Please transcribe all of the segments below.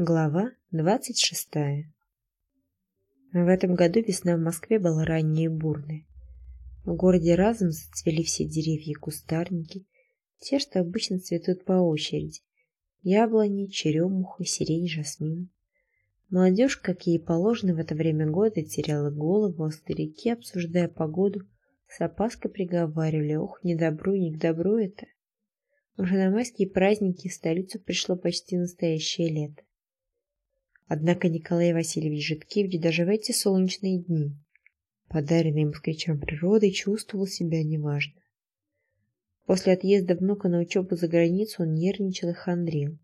Глава двадцать шестая В этом году весна в Москве была ранняя и бурная. В городе разом зацвели все деревья и кустарники, те, что обычно цветут по очереди. Яблони, черемуха, сирень, жасмин. Молодежь, как ей положено в это время года, теряла голову, а старики, обсуждая погоду, с опаской приговаривали, ох, не добру, не к добру это. Уже на майские праздники в столицу пришло почти настоящее лето. Однако Николай Васильевич Житкевич даже в эти солнечные дни, подаренные москвичам природой, чувствовал себя неважно. После отъезда внука на учебу за границу он нервничал и хандрил.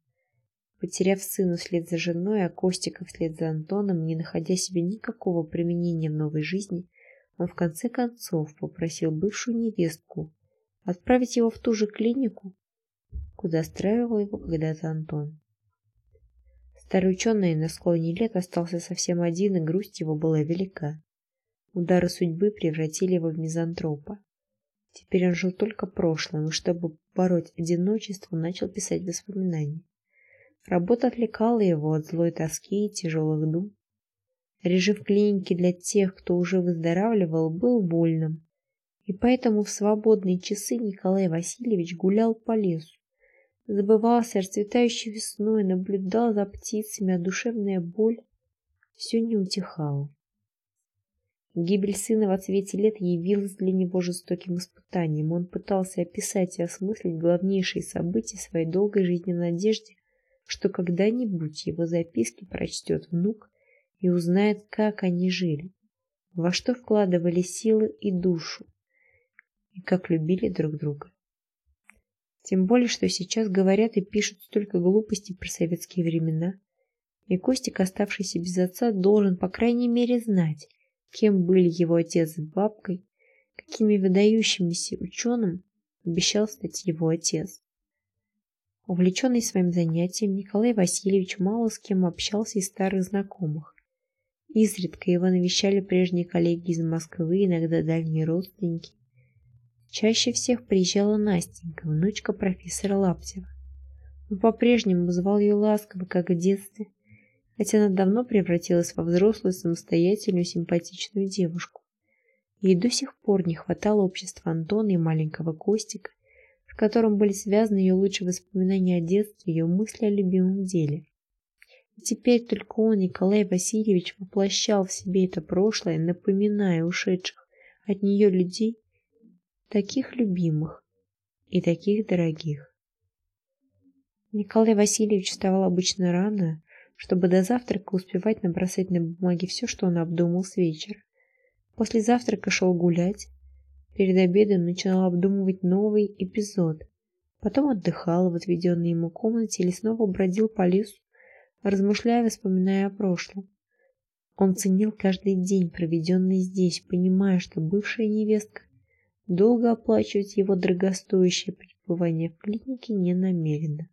Потеряв сына вслед за женой, а Костика вслед за Антоном, не находя себе никакого применения в новой жизни, он в конце концов попросил бывшую невестку отправить его в ту же клинику, куда страивал его когда-то Антон. Старый ученый на склоне лет остался совсем один, и грусть его была велика. Удары судьбы превратили его в мизантропа. Теперь он жил только прошлым, и чтобы бороть одиночество, начал писать воспоминания. Работа отвлекала его от злой тоски и тяжелых дум. Режим в клинике для тех, кто уже выздоравливал, был вольным, и поэтому в свободные часы Николай Васильевич гулял по лесу, забывался расцветающей весной, наблюдал за птицами, а душевная боль все не утихала. Гибель сына в цвете лет явилась для него жестоким испытанием. Он пытался описать и осмыслить главнейшие события своей долгой жизненной надежде, что когда-нибудь его записки прочтет внук и узнает, как они жили, во что вкладывали силы и душу, и как любили друг друга. Тем более, что сейчас говорят и пишут столько глупостей про советские времена. И Костик, оставшийся без отца, должен, по крайней мере, знать, кем были его отец с бабкой, какими выдающимися ученым обещал стать его отец. Увлеченный своим занятием, Николай Васильевич мало с кем общался из старых знакомых. Изредка его навещали прежние коллеги из Москвы, иногда дальние родственники. Чаще всех приезжала Настенька, внучка профессора Лаптева. Он по-прежнему звал ее ласково, как в детстве, хотя она давно превратилась во взрослую, самостоятельную, симпатичную девушку. Ей до сих пор не хватало общества Антона и маленького Костика, с которым были связаны ее лучшие воспоминания о детстве, ее мысли о любимом деле. И теперь только он, Николай Васильевич, воплощал в себе это прошлое, напоминая ушедших от нее людей таких любимых и таких дорогих. Николай Васильевич вставал обычно рано, чтобы до завтрака успевать набросать на бумаге все, что он обдумал с вечера. После завтрака шел гулять, перед обедом начинал обдумывать новый эпизод, потом отдыхал в отведенной ему комнате или снова бродил по лесу, размышляя, вспоминая о прошлом. Он ценил каждый день, проведенный здесь, понимая, что бывшая невестка Долго оплачивать его дорогостоящее пребывание в клинике не намерена.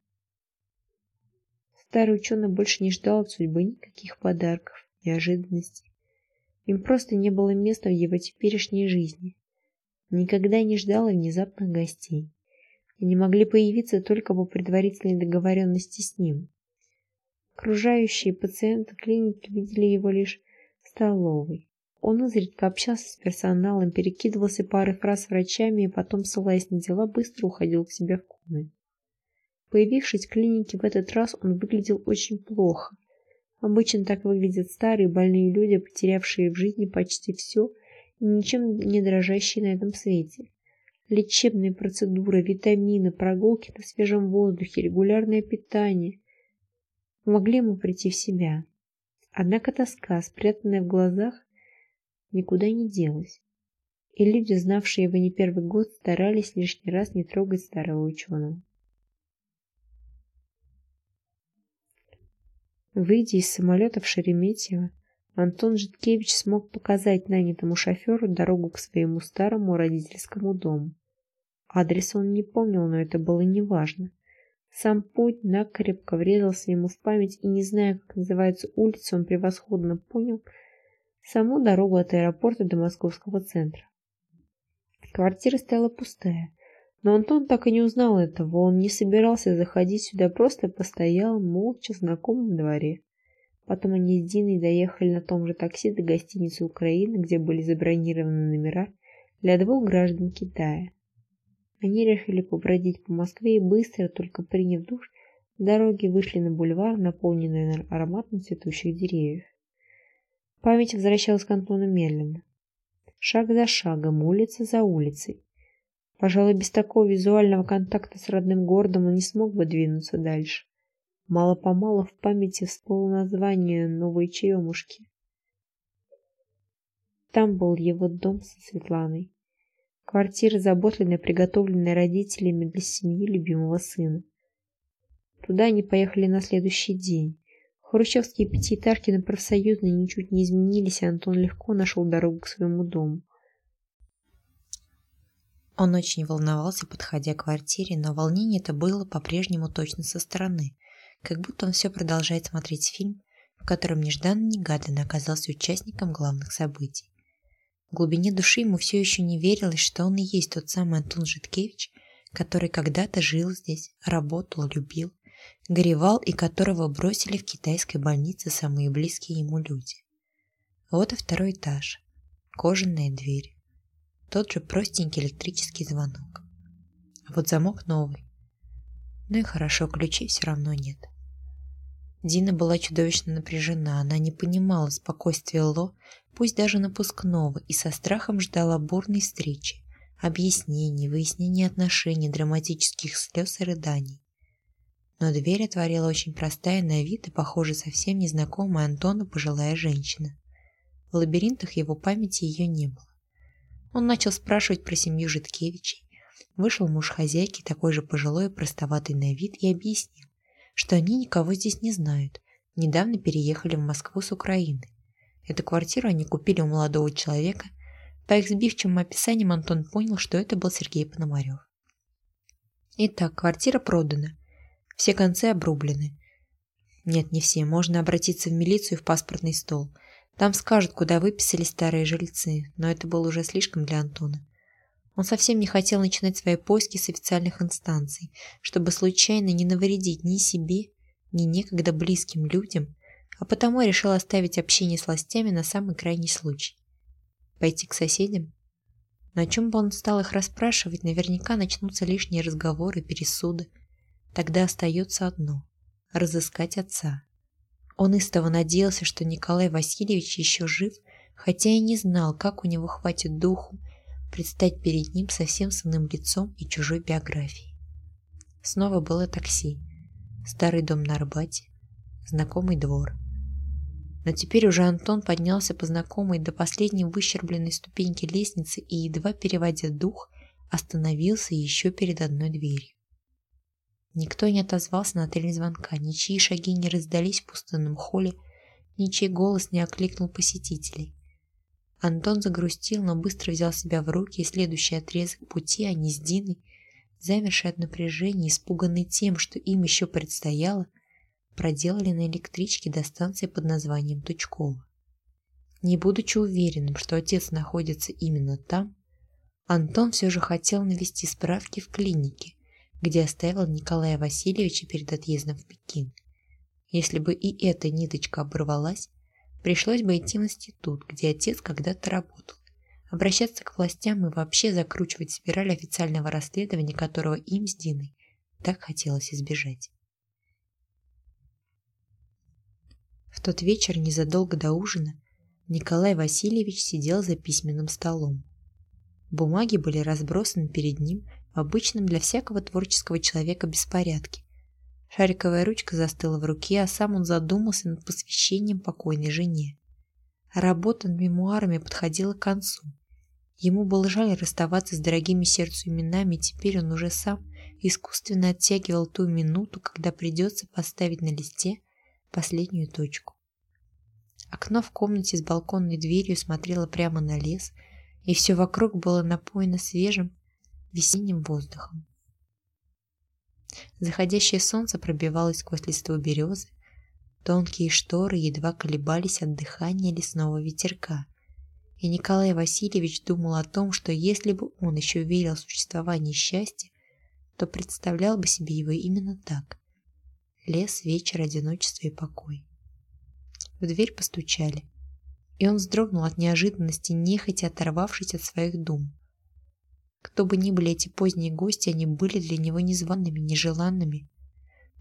Старый ученый больше не ждал от судьбы никаких подарков, неожиданностей. Им просто не было места в его теперешней жизни. Никогда не ждал внезапных гостей. Они могли появиться только по предварительной договоренности с ним. Окружающие пациенты клиники видели его лишь в столовой. Он изредка общался с персоналом, перекидывался парой фраз с врачами и потом, ссылаясь на дела, быстро уходил к себе в комнату. Появившись в клинике в этот раз, он выглядел очень плохо. Обычно так выглядят старые больные люди, потерявшие в жизни почти все и ничем не дрожащие на этом свете. Лечебные процедуры, витамины, прогулки на свежем воздухе, регулярное питание помогли ему прийти в себя. Однако тоска, спрятанная в глазах, никуда не делась. И люди, знавшие его не первый год, старались лишний раз не трогать старого ученого. Выйдя из самолета в Шереметьево, Антон Житкевич смог показать нанятому шоферу дорогу к своему старому родительскому дому. Адрес он не помнил, но это было неважно. Сам путь накрепко врезался ему в память, и, не зная, как называется улица, он превосходно понял, саму дорогу от аэропорта до московского центра. Квартира стояла пустая. Но Антон так и не узнал этого, он не собирался заходить сюда, просто постоял молча в знакомом дворе. Потом они с Диной доехали на том же такси до гостиницы Украины, где были забронированы номера для двух граждан Китая. Они решили побродить по Москве и быстро, только приняв душ, дороги вышли на бульвар, наполненный ароматом цветущих деревьев. Память возвращалась к Антону медленно. Шаг за шагом, улица за улицей. Пожалуй, без такого визуального контакта с родным городом он не смог бы двинуться дальше. Мало-помалу в памяти всплыло название новой черемушки. Там был его дом со Светланой. Квартира, заботливо приготовленная родителями для семьи любимого сына. Туда они поехали на следующий день. Хрущевские пятиэтажки на профсоюзной ничуть не изменились, и Антон легко нашел дорогу к своему дому. Он очень волновался, подходя к квартире, но волнение это было по-прежнему точно со стороны, как будто он все продолжает смотреть фильм, в котором нежданно-негаданно оказался участником главных событий. В глубине души ему все еще не верилось, что он и есть тот самый Антон Житкевич, который когда-то жил здесь, работал, любил, горевал и которого бросили в китайской больнице самые близкие ему люди. Вот и второй этаж. Кожаная дверь. Тот же простенький электрический звонок. А вот замок новый. Ну и хорошо, ключей все равно нет. Дина была чудовищно напряжена, она не понимала спокойствия Ло, пусть даже напускного, и со страхом ждала бурной встречи, объяснений, выяснения отношений, драматических слез и рыданий но дверь отворила очень простая на вид и, похоже, совсем незнакомая Антону пожилая женщина. В лабиринтах его памяти ее не было. Он начал спрашивать про семью Житкевичей. Вышел муж хозяйки, такой же пожилой и простоватый на вид, и объяснил, что они никого здесь не знают. Недавно переехали в Москву с Украины. Эту квартиру они купили у молодого человека. По их сбивчивым описаниям Антон понял, что это был Сергей Пономарев. Итак, квартира продана. Все концы обрублены. Нет, не все. Можно обратиться в милицию в паспортный стол. Там скажут, куда выписали старые жильцы, но это было уже слишком для Антона. Он совсем не хотел начинать свои поиски с официальных инстанций, чтобы случайно не навредить ни себе, ни некогда близким людям, а потому решил оставить общение с властями на самый крайний случай. Пойти к соседям? На чем бы он стал их расспрашивать, наверняка начнутся лишние разговоры, пересуды. Тогда остается одно – разыскать отца. Он истово надеялся, что Николай Васильевич еще жив, хотя и не знал, как у него хватит духу предстать перед ним совсем с иным лицом и чужой биографией. Снова было такси, старый дом на Арбате, знакомый двор. Но теперь уже Антон поднялся по знакомой до последней выщербленной ступеньки лестницы и, едва переводя дух, остановился еще перед одной дверью. Никто не отозвался на трель звонка, ничьи шаги не раздались в пустынном холле, ничей голос не окликнул посетителей. Антон загрустил, но быстро взял себя в руки, и следующий отрезок пути они с Диной, замершие от напряжения, испуганные тем, что им еще предстояло, проделали на электричке до станции под названием Тучково. Не будучи уверенным, что отец находится именно там, Антон все же хотел навести справки в клинике, где оставил Николая Васильевича перед отъездом в Пекин. Если бы и эта ниточка оборвалась, пришлось бы идти в институт, где отец когда-то работал, обращаться к властям и вообще закручивать спираль официального расследования, которого им с Диной так хотелось избежать. В тот вечер, незадолго до ужина, Николай Васильевич сидел за письменным столом. Бумаги были разбросаны перед ним в обычном для всякого творческого человека беспорядке. Шариковая ручка застыла в руке, а сам он задумался над посвящением покойной жене. Работа над мемуарами подходила к концу. Ему было жаль расставаться с дорогими сердцу именами, теперь он уже сам искусственно оттягивал ту минуту, когда придется поставить на листе последнюю точку. Окно в комнате с балконной дверью смотрело прямо на лес, и все вокруг было напоено свежим, весенним воздухом. Заходящее солнце пробивалось сквозь листву березы, тонкие шторы едва колебались от дыхания лесного ветерка, И Николай Васильевич думал о том, что если бы он еще верил в существование счастья, то представлял бы себе его именно так. Лес, вечер, одиночество и покой. В дверь постучали, и он вздрогнул от неожиданности, нехотя оторвавшись от своих дум. Кто бы ни были эти поздние гости, они были для него незваными, нежеланными.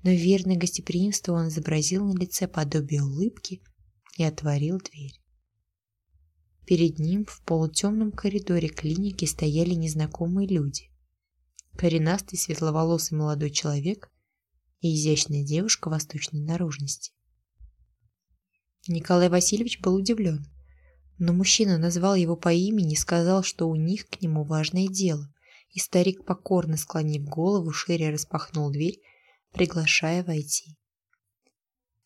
Но верное гостеприимство он изобразил на лице подобие улыбки и отворил дверь. Перед ним в полутемном коридоре клиники стояли незнакомые люди. Коренастый светловолосый молодой человек и изящная девушка восточной наружности. Николай Васильевич был удивлен но мужчина назвал его по имени и сказал, что у них к нему важное дело, и старик, покорно склонив голову, шире распахнул дверь, приглашая войти.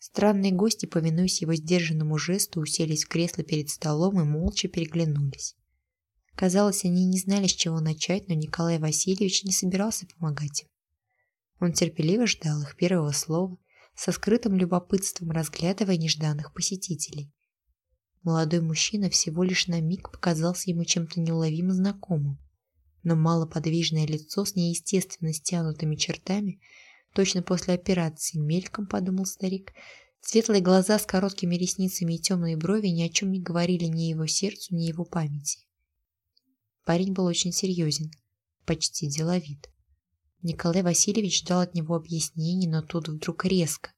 Странные гости, повинуясь его сдержанному жесту, уселись в кресло перед столом и молча переглянулись. Казалось, они не знали, с чего начать, но Николай Васильевич не собирался помогать им. Он терпеливо ждал их первого слова, со скрытым любопытством разглядывая нежданных посетителей. Молодой мужчина всего лишь на миг показался ему чем-то неуловимо знакомым, но малоподвижное лицо с неестественно стянутыми чертами, точно после операции, мельком, подумал старик, светлые глаза с короткими ресницами и темные брови ни о чем не говорили ни его сердцу, ни его памяти. Парень был очень серьезен, почти деловит. Николай Васильевич ждал от него объяснений, но тут вдруг резко,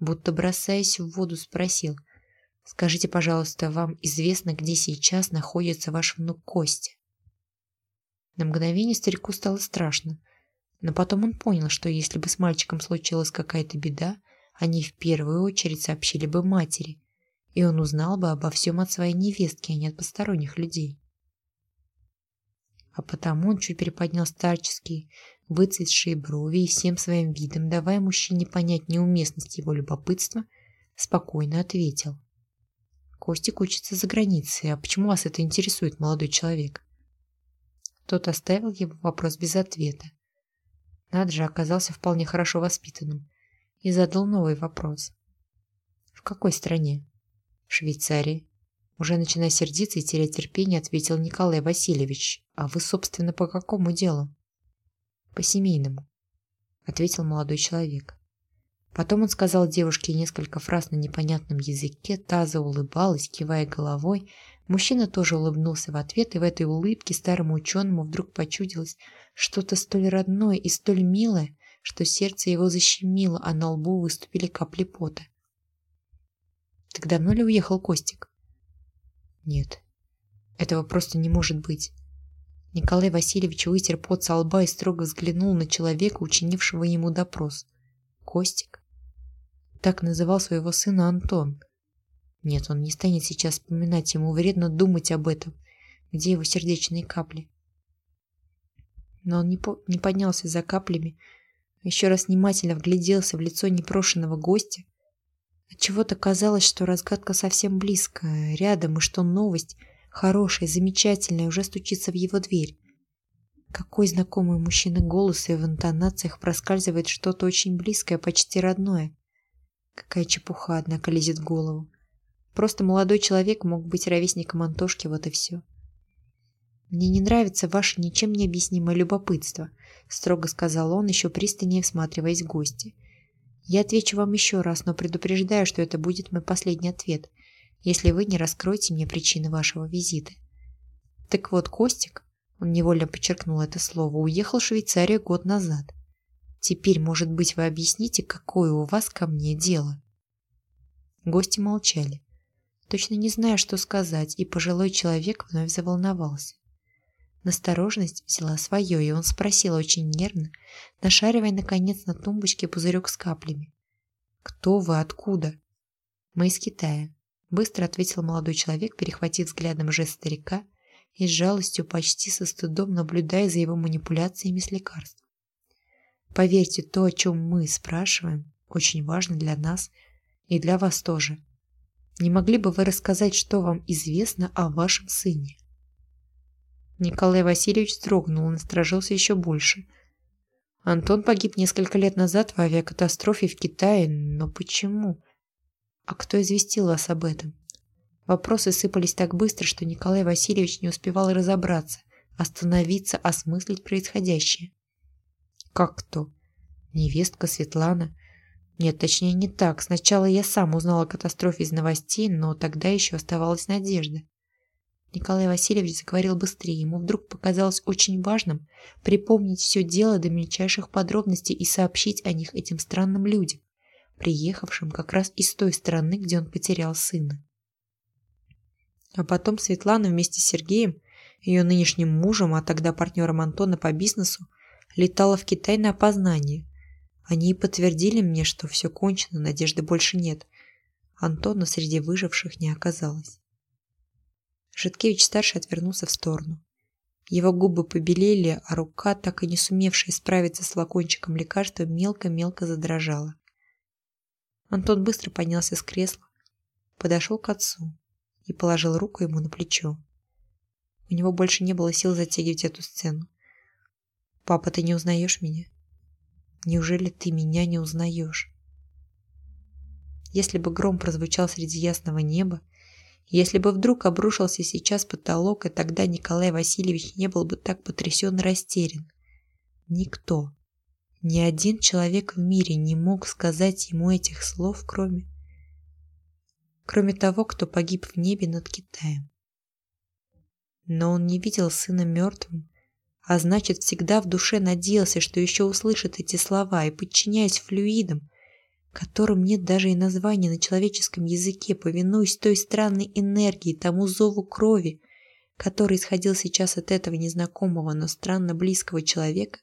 будто бросаясь в воду, спросил – Скажите, пожалуйста, вам известно, где сейчас находится ваш внук Костя?» На мгновение старику стало страшно, но потом он понял, что если бы с мальчиком случилась какая-то беда, они в первую очередь сообщили бы матери, и он узнал бы обо всем от своей невестки, а не от посторонних людей. А потому он чуть приподнял старческие, выцветшие брови и всем своим видом, давая мужчине понять неуместность его любопытства, спокойно ответил. Костик учится за границей. А почему вас это интересует, молодой человек? Тот оставил его вопрос без ответа. Наджи оказался вполне хорошо воспитанным и задал новый вопрос. В какой стране? В Швейцарии. Уже начиная сердиться и терять терпение, ответил Николай Васильевич. А вы, собственно, по какому делу? По семейному, ответил молодой человек. Потом он сказал девушке несколько фраз на непонятном языке, та заулыбалась, кивая головой. Мужчина тоже улыбнулся в ответ, и в этой улыбке старому ученому вдруг почудилось что-то столь родное и столь милое, что сердце его защемило, а на лбу выступили капли пота. «Так давно ли уехал Костик?» «Нет, этого просто не может быть». Николай Васильевич вытер пот со лба и строго взглянул на человека, учинившего ему допрос. «Костик? Так называл своего сына Антон. Нет, он не станет сейчас вспоминать, ему вредно думать об этом. Где его сердечные капли? Но он не, по не поднялся за каплями, еще раз внимательно вгляделся в лицо непрошенного гостя. Отчего-то казалось, что разгадка совсем близко, рядом, и что новость, хорошая, замечательная, уже стучится в его дверь. Какой знакомый мужчина голос, и в интонациях проскальзывает что-то очень близкое, почти родное. Какая чепуха, однако, лезет в голову. Просто молодой человек мог быть ровесником Антошки, вот и все. «Мне не нравится ваше ничем не объяснимое любопытство», строго сказал он, еще пристальнее всматриваясь в гости. «Я отвечу вам еще раз, но предупреждаю, что это будет мой последний ответ, если вы не раскроете мне причины вашего визита». Так вот, Костик, он невольно подчеркнул это слово, уехал в Швейцарию год назад. Теперь, может быть, вы объясните, какое у вас ко мне дело?» Гости молчали, точно не зная, что сказать, и пожилой человек вновь заволновался. Настороженность взяла свое, и он спросил очень нервно, нашаривая, наконец, на тумбочке пузырек с каплями. «Кто вы? Откуда?» «Мы из Китая», — быстро ответил молодой человек, перехватив взглядом жест старика и с жалостью, почти со стыдом, наблюдая за его манипуляциями с лекарством. Поверьте, то, о чем мы спрашиваем, очень важно для нас и для вас тоже. Не могли бы вы рассказать, что вам известно о вашем сыне?» Николай Васильевич вздрогнул и насторожился еще больше. Антон погиб несколько лет назад в авиакатастрофе в Китае, но почему? А кто известил вас об этом? Вопросы сыпались так быстро, что Николай Васильевич не успевал разобраться, остановиться, осмыслить происходящее. Как кто? Невестка Светлана? Нет, точнее не так. Сначала я сам узнал о катастрофе из новостей, но тогда еще оставалась надежда. Николай Васильевич заговорил быстрее. Ему вдруг показалось очень важным припомнить все дело до мельчайших подробностей и сообщить о них этим странным людям, приехавшим как раз из той страны, где он потерял сына. А потом Светлана вместе с Сергеем, ее нынешним мужем, а тогда партнером Антона по бизнесу, летала в Китай на опознание. Они и подтвердили мне, что все кончено, надежды больше нет. Антона среди выживших не оказалось. Житкевич-старший отвернулся в сторону. Его губы побелели, а рука, так и не сумевшая справиться с флакончиком лекарства, мелко-мелко задрожала. Антон быстро поднялся с кресла, подошел к отцу и положил руку ему на плечо. У него больше не было сил затягивать эту сцену. «Папа, ты не узнаешь меня? Неужели ты меня не узнаешь?» Если бы гром прозвучал среди ясного неба, если бы вдруг обрушился сейчас потолок, и тогда Николай Васильевич не был бы так потрясен и растерян. Никто, ни один человек в мире не мог сказать ему этих слов, кроме... кроме того, кто погиб в небе над Китаем. Но он не видел сына мертвым, а значит, всегда в душе надеялся, что еще услышит эти слова, и, подчиняясь флюидам, которым нет даже и названия на человеческом языке, повинуясь той странной энергии, тому зову крови, который исходил сейчас от этого незнакомого, но странно близкого человека,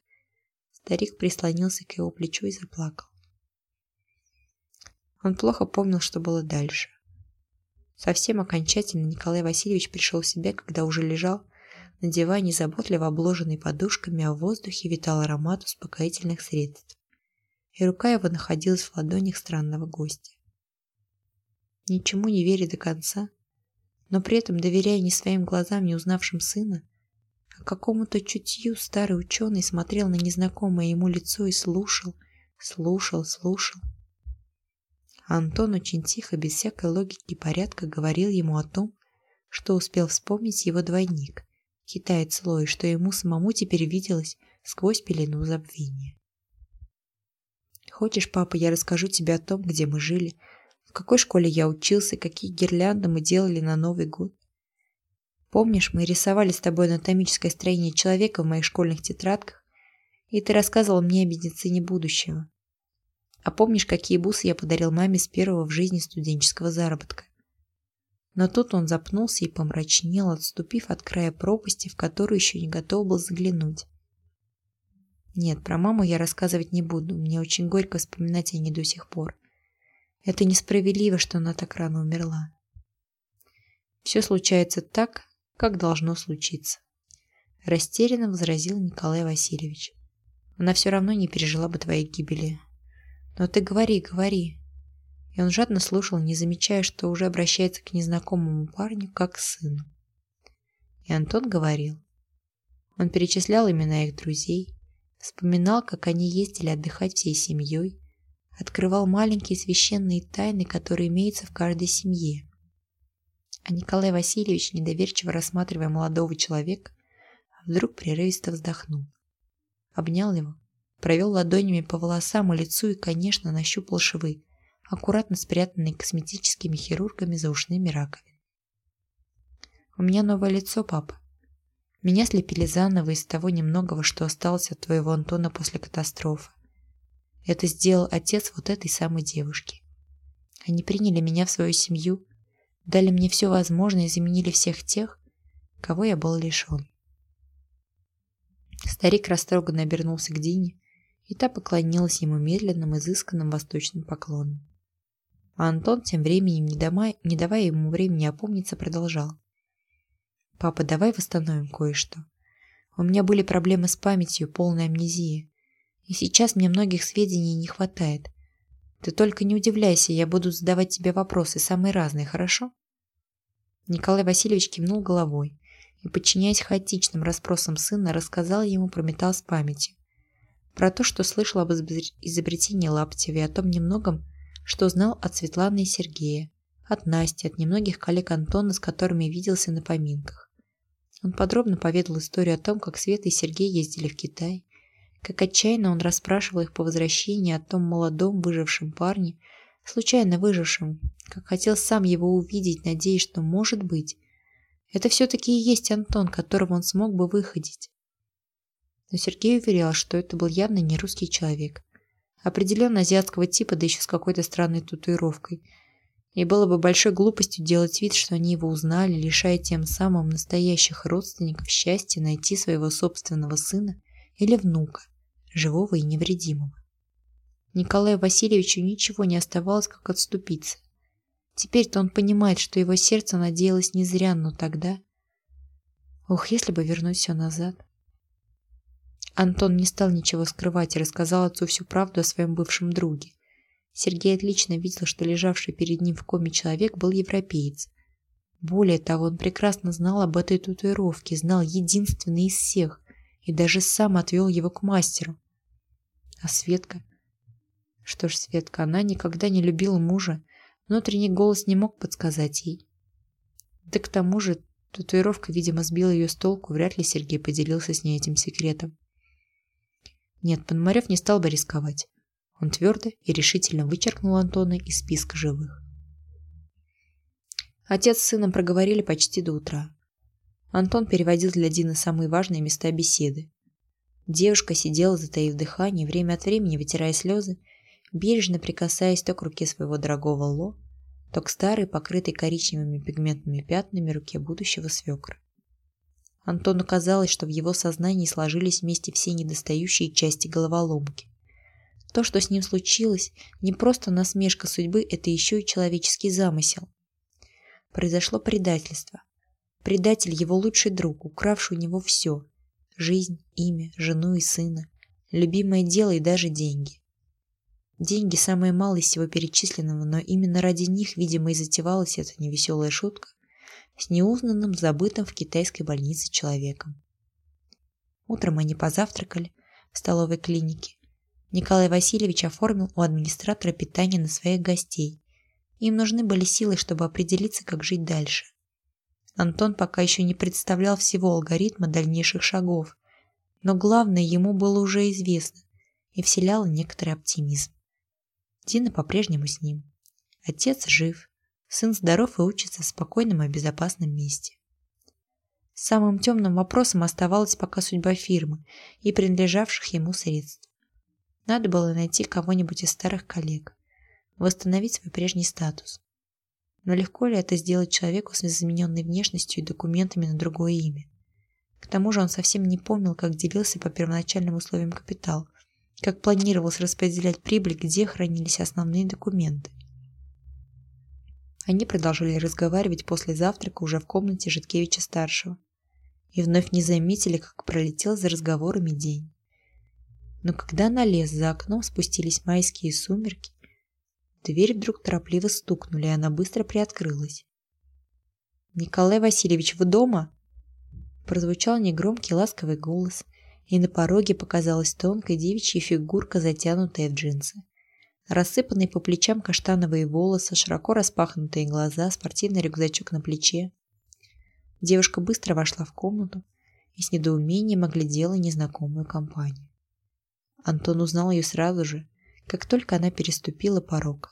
старик прислонился к его плечу и заплакал. Он плохо помнил, что было дальше. Совсем окончательно Николай Васильевич пришел в себя, когда уже лежал на диване, заботливо обложенный подушками, а в воздухе витал аромат успокоительных средств и рука его находилась в ладонях странного гостя. Ничему не веря до конца, но при этом доверяя не своим глазам, не узнавшим сына, а какому-то чутью старый ученый смотрел на незнакомое ему лицо и слушал, слушал, слушал. А Антон очень тихо, без всякой логики и порядка, говорил ему о том, что успел вспомнить его двойник, китаец Лой, что ему самому теперь виделось сквозь пелену забвения. Хочешь, папа, я расскажу тебе о том, где мы жили, в какой школе я учился, какие гирлянды мы делали на Новый год? Помнишь, мы рисовали с тобой анатомическое строение человека в моих школьных тетрадках, и ты рассказывал мне о медицине будущего. А помнишь, какие бусы я подарил маме с первого в жизни студенческого заработка? Но тут он запнулся и помрачнел, отступив от края пропасти, в которую еще не готов был заглянуть. Нет, про маму я рассказывать не буду. Мне очень горько вспоминать о ней до сих пор. Это несправедливо, что она так рано умерла. Все случается так, как должно случиться. Растерянно возразил Николай Васильевич. Она все равно не пережила бы твоей гибели. Но ты говори, говори. И он жадно слушал, не замечая, что уже обращается к незнакомому парню, как к сыну. И Антон говорил. Он перечислял имена их друзей, Вспоминал, как они ездили отдыхать всей семьей, открывал маленькие священные тайны, которые имеются в каждой семье. А Николай Васильевич, недоверчиво рассматривая молодого человека, вдруг прерывисто вздохнул. Обнял его, провел ладонями по волосам и лицу и, конечно, нащупал швы, аккуратно спрятанные косметическими хирургами за ушными раковинами. «У меня новое лицо, папа. Меня слепили заново из того немногого, что осталось от твоего Антона после катастрофы. Это сделал отец вот этой самой девушки. Они приняли меня в свою семью, дали мне все возможное и заменили всех тех, кого я был лишен. Старик растроганно обернулся к Дине, и та поклонилась ему медленным, изысканным восточным поклоном. А Антон тем временем, не, дома, не давая ему времени опомниться, продолжал. «Папа, давай восстановим кое-что. У меня были проблемы с памятью, полная амнезия. И сейчас мне многих сведений не хватает. Ты только не удивляйся, я буду задавать тебе вопросы, самые разные, хорошо?» Николай Васильевич кивнул головой и, подчиняясь хаотичным расспросам сына, рассказал ему про металл с памятью, про то, что слышал об изобретении Лаптева и о том немногом, что знал от Светланы и Сергея, От Насти, от немногих коллег Антона, с которыми виделся на поминках. Он подробно поведал историю о том, как Света и Сергей ездили в Китай, как отчаянно он расспрашивал их по возвращении о том молодом выжившем парне, случайно выжившем, как хотел сам его увидеть, надеясь, что, может быть, это все-таки и есть Антон, которого он смог бы выходить. Но Сергей уверял, что это был явно не русский человек. Определенно азиатского типа, да еще с какой-то странной татуировкой. И было бы большой глупостью делать вид, что они его узнали, лишая тем самым настоящих родственников счастья найти своего собственного сына или внука, живого и невредимого. Николаю Васильевичу ничего не оставалось, как отступиться. Теперь-то он понимает, что его сердце надеялось не зря, но тогда... Ох, если бы вернуть все назад. Антон не стал ничего скрывать и рассказал отцу всю правду о своем бывшем друге. Сергей отлично видел, что лежавший перед ним в коме человек был европеец. Более того, он прекрасно знал об этой татуировке, знал единственный из всех, и даже сам отвел его к мастеру. А Светка? Что ж, Светка, она никогда не любила мужа, Внутренний голос не мог подсказать ей. Да к тому же татуировка, видимо, сбила ее с толку, вряд ли Сергей поделился с ней этим секретом. Нет, Пономарев не стал бы рисковать. Он твердо и решительно вычеркнул Антона из списка живых. Отец с сыном проговорили почти до утра. Антон переводил для Дины самые важные места беседы. Девушка сидела, затаив дыхание, время от времени вытирая слезы бережно прикасаясь то к руке своего дорогого Ло, то к старой, покрытой коричневыми пигментными пятнами руке будущего свекра. Антону казалось, что в его сознании сложились вместе все недостающие части головоломки. То, что с ним случилось, не просто насмешка судьбы, это еще и человеческий замысел. Произошло предательство. Предатель его лучший друг, укравший у него все – жизнь, имя, жену и сына, любимое дело и даже деньги. Деньги самые малые из всего перечисленного, но именно ради них, видимо, и затевалась эта невеселая шутка с неузнанным, забытым в китайской больнице человеком. Утром они позавтракали в столовой клинике. Николай Васильевич оформил у администратора питание на своих гостей. Им нужны были силы, чтобы определиться, как жить дальше. Антон пока еще не представлял всего алгоритма дальнейших шагов, но главное ему было уже известно и вселяло некоторый оптимизм. Дина по-прежнему с ним. Отец жив, сын здоров и учится в спокойном и безопасном месте. Самым темным вопросом оставалась пока судьба фирмы и принадлежавших ему средств. Надо было найти кого-нибудь из старых коллег, восстановить свой прежний статус. Но легко ли это сделать человеку с измененной внешностью и документами на другое имя? К тому же он совсем не помнил, как делился по первоначальным условиям капитал, как планировалось распределять прибыль, где хранились основные документы. Они продолжили разговаривать после завтрака уже в комнате Житкевича-старшего и вновь не заметили, как пролетел за разговорами день. Но когда на лес за окном спустились майские сумерки, дверь вдруг торопливо стукнули, и она быстро приоткрылась. «Николай Васильевич, вы дома?» Прозвучал негромкий ласковый голос, и на пороге показалась тонкая девичья фигурка, затянутая в джинсы. Рассыпанные по плечам каштановые волосы, широко распахнутые глаза, спортивный рюкзачок на плече. Девушка быстро вошла в комнату и с недоумением оглядела незнакомую компанию. Антон узнал ее сразу же, как только она переступила порог.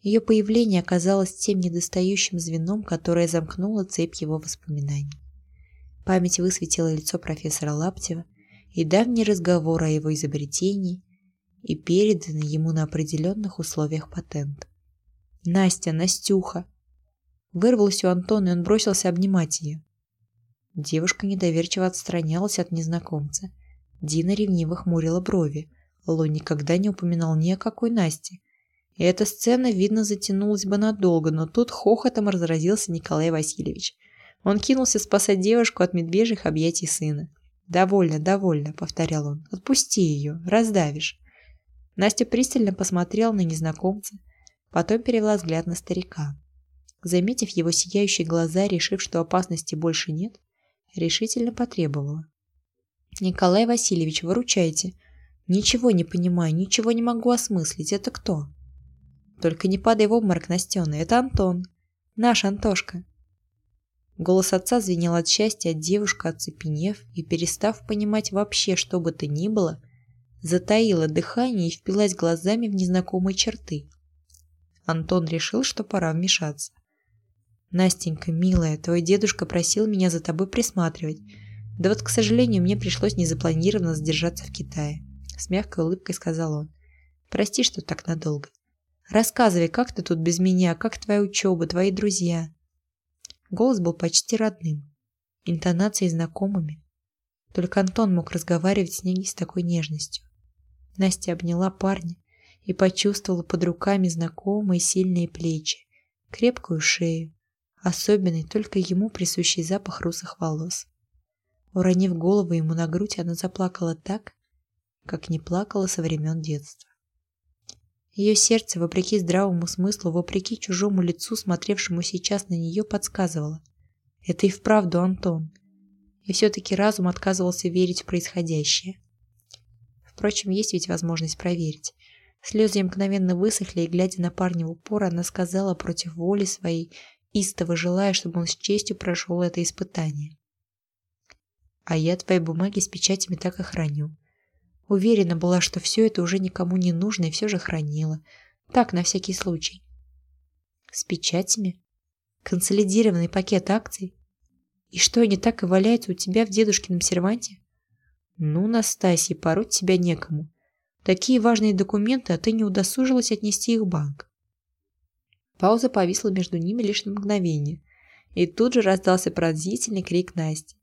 Ее появление оказалось тем недостающим звеном, которое замкнуло цепь его воспоминаний. Память высветила лицо профессора Лаптева, и давний разговор о его изобретении и переданный ему на определенных условиях патент. «Настя, Настюха!» Вырвалось у Антона, и он бросился обнимать ее. Девушка недоверчиво отстранялась от незнакомца. Дина ревниво хмурила брови. Ло никогда не упоминал ни о какой Насте. И эта сцена, видно, затянулась бы надолго, но тут хохотом разразился Николай Васильевич. Он кинулся спасать девушку от медвежьих объятий сына. «Довольно, довольно», — повторял он. «Отпусти ее, раздавишь». Настя пристально посмотрела на незнакомца, потом перевела взгляд на старика. Заметив его сияющие глаза, решив, что опасности больше нет, решительно потребовала. «Николай Васильевич, выручайте. Ничего не понимаю, ничего не могу осмыслить. Это кто?» «Только не падай в обморок, Настена, это Антон», Наш Антошка!» Голос отца звенел от счастья, а девушка, оцепенев и перестав понимать вообще, что бы то ни было, затаила дыхание и впилась глазами в незнакомые черты. Антон решил, что пора вмешаться. «Настенька, милая, твой дедушка просил меня за тобой присматривать. Да вот, к сожалению, мне пришлось незапланированно задержаться в Китае», — с мягкой улыбкой сказал он. «Прости, что так надолго. Рассказывай, как ты тут без меня, как твоя учеба, твои друзья?» Голос был почти родным, интонации знакомыми. Только Антон мог разговаривать с ней с такой нежностью. Настя обняла парня и почувствовала под руками знакомые сильные плечи, крепкую шею, особенный только ему присущий запах русых волос. Уронив голову ему на грудь, она заплакала так, как не плакала со времен детства. Ее сердце, вопреки здравому смыслу, вопреки чужому лицу, смотревшему сейчас на нее, подсказывало. Это и вправду Антон. И все-таки разум отказывался верить в происходящее. Впрочем, есть ведь возможность проверить. Слезы мгновенно высохли, и, глядя на парня в упор, она сказала против воли своей, истово желая, чтобы он с честью прошел это испытание. «А я твои бумаги с печатями так и храню. Уверена была, что все это уже никому не нужно и все же хранила. Так, на всякий случай. С печатями? Консолидированный пакет акций? И что они так и валяются у тебя в дедушкином серванте? Ну, Настасья, пороть тебя некому. Такие важные документы, а ты не удосужилась отнести их в банк. Пауза повисла между ними лишь на мгновение. И тут же раздался пронзительный крик Насти.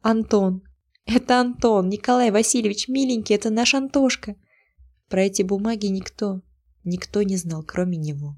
«Антон! «Это Антон, Николай Васильевич, миленький, это наш Антошка!» Про эти бумаги никто, никто не знал, кроме него.